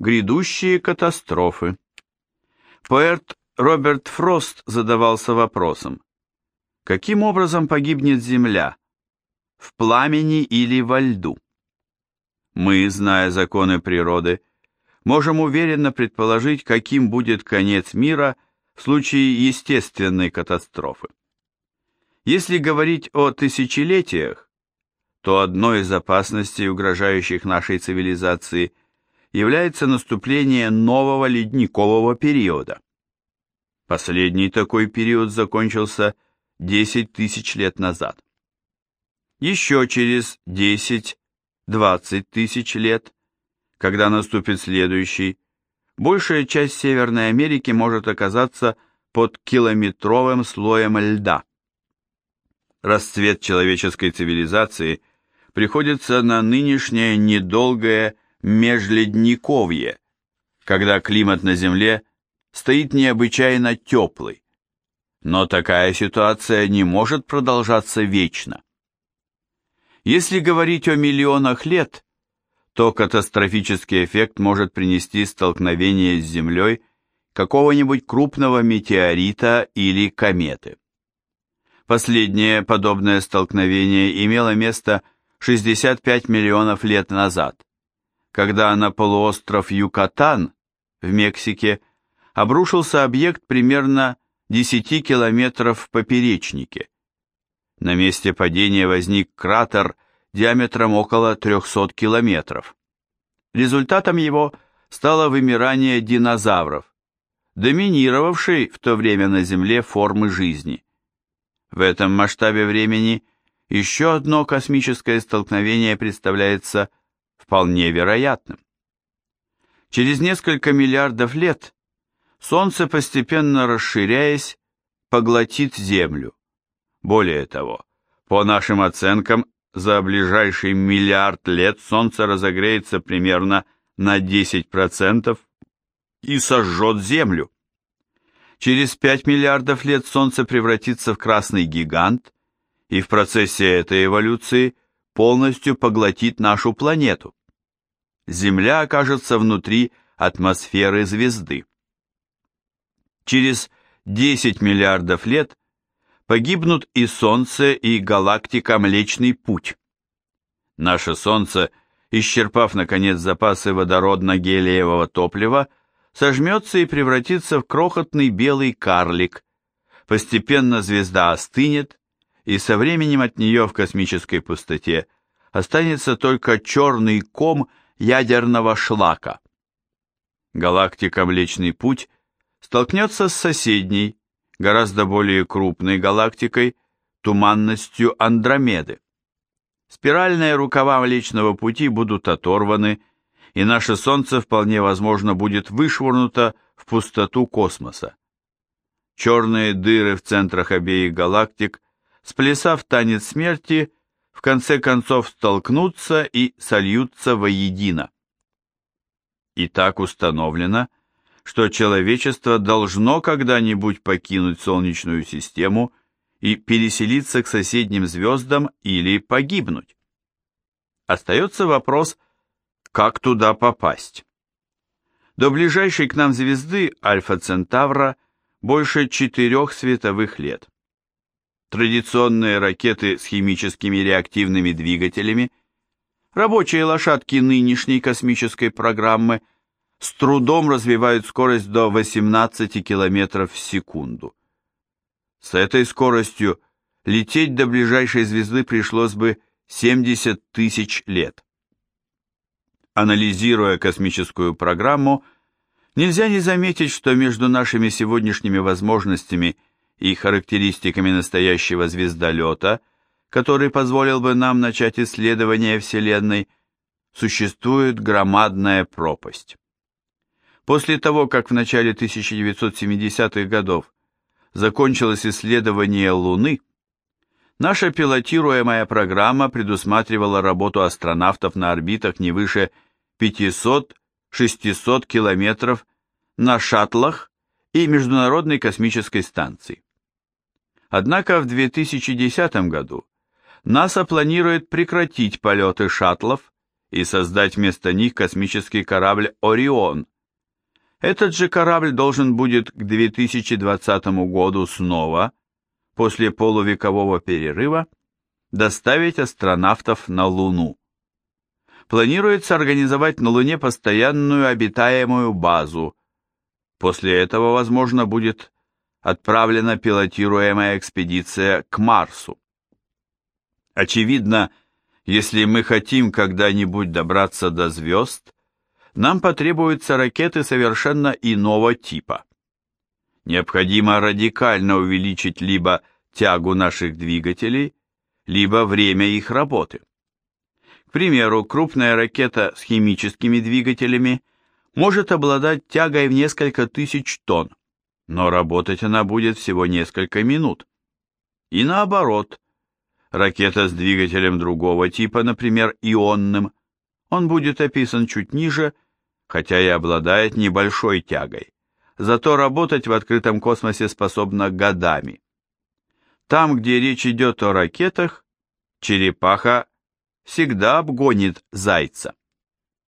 Грядущие катастрофы. Поэт Роберт Фрост задавался вопросом, каким образом погибнет Земля, в пламени или во льду? Мы, зная законы природы, можем уверенно предположить, каким будет конец мира в случае естественной катастрофы. Если говорить о тысячелетиях, то одной из опасностей, угрожающих нашей цивилизации, является наступление нового ледникового периода. Последний такой период закончился 10 тысяч лет назад. Еще через 10-20 тысяч лет, когда наступит следующий, большая часть Северной Америки может оказаться под километровым слоем льда. Расцвет человеческой цивилизации приходится на нынешнее недолгое межледниковье, когда климат на Земле стоит необычайно теплый. Но такая ситуация не может продолжаться вечно. Если говорить о миллионах лет, то катастрофический эффект может принести столкновение с Землей какого-нибудь крупного метеорита или кометы. Последнее подобное столкновение имело место 65 миллионов лет назад, когда на полуостров Юкатан в Мексике обрушился объект примерно 10 километров в поперечнике. На месте падения возник кратер диаметром около 300 километров. Результатом его стало вымирание динозавров, доминировавшей в то время на Земле формы жизни. В этом масштабе времени еще одно космическое столкновение представляется вполне вероятным. Через несколько миллиардов лет Солнце, постепенно расширяясь, поглотит Землю. Более того, по нашим оценкам, за ближайший миллиард лет Солнце разогреется примерно на 10% и сожжет Землю. Через 5 миллиардов лет Солнце превратится в красный гигант и в процессе этой эволюции полностью поглотит нашу планету. Земля окажется внутри атмосферы звезды через 10 миллиардов лет погибнут и Солнце, и галактика Млечный Путь. Наше Солнце, исчерпав, наконец, запасы водородно-гелиевого топлива, сожмется и превратится в крохотный белый карлик. Постепенно звезда остынет, и со временем от нее в космической пустоте останется только черный ком ядерного шлака. Галактика Млечный Путь столкнется с соседней, гораздо более крупной галактикой, туманностью Андромеды. Спиральные рукава Млечного Пути будут оторваны, и наше Солнце вполне возможно будет вышвырнуто в пустоту космоса. Черные дыры в центрах обеих галактик, сплясав танец смерти, в конце концов столкнутся и сольются воедино. И так установлено, что человечество должно когда-нибудь покинуть Солнечную систему и переселиться к соседним звездам или погибнуть. Остается вопрос, как туда попасть. До ближайшей к нам звезды Альфа Центавра больше четырех световых лет. Традиционные ракеты с химическими реактивными двигателями, рабочие лошадки нынешней космической программы – с трудом развивают скорость до 18 км в секунду. С этой скоростью лететь до ближайшей звезды пришлось бы 70 тысяч лет. Анализируя космическую программу, нельзя не заметить, что между нашими сегодняшними возможностями и характеристиками настоящего звездолета, который позволил бы нам начать исследование Вселенной, существует громадная пропасть. После того, как в начале 1970-х годов закончилось исследование Луны, наша пилотируемая программа предусматривала работу астронавтов на орбитах не выше 500-600 километров на шаттлах и Международной космической станции. Однако в 2010 году НАСА планирует прекратить полеты шаттлов и создать вместо них космический корабль «Орион». Этот же корабль должен будет к 2020 году снова, после полувекового перерыва, доставить астронавтов на Луну. Планируется организовать на Луне постоянную обитаемую базу. После этого, возможно, будет отправлена пилотируемая экспедиция к Марсу. Очевидно, если мы хотим когда-нибудь добраться до звезд, нам потребуются ракеты совершенно иного типа. Необходимо радикально увеличить либо тягу наших двигателей, либо время их работы. К примеру, крупная ракета с химическими двигателями может обладать тягой в несколько тысяч тонн, но работать она будет всего несколько минут. И наоборот, ракета с двигателем другого типа, например, ионным, он будет описан чуть ниже, хотя и обладает небольшой тягой. Зато работать в открытом космосе способна годами. Там, где речь идет о ракетах, черепаха всегда обгонит зайца.